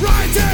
Right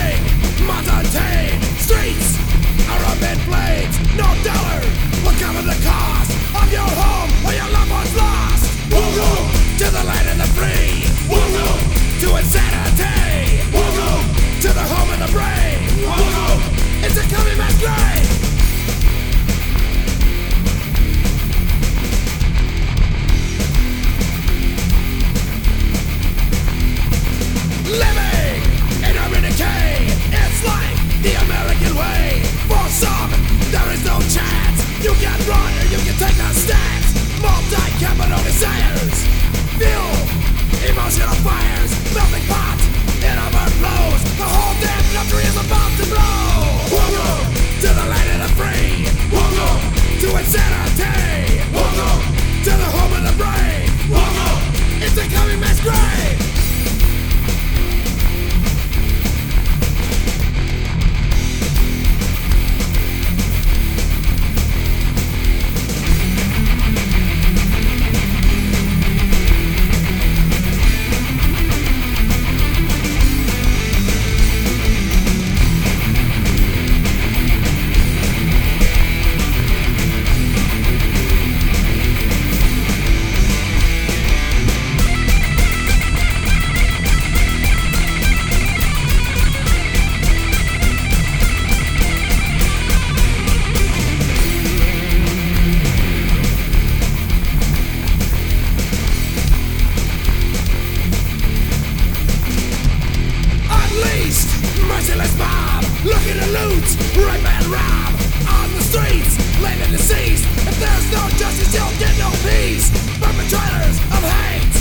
loot, rape and rob on the streets, laying deceased. If there's no justice, you'll get no peace. Perpetrators of hate,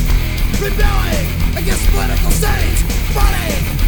rebelling against political state.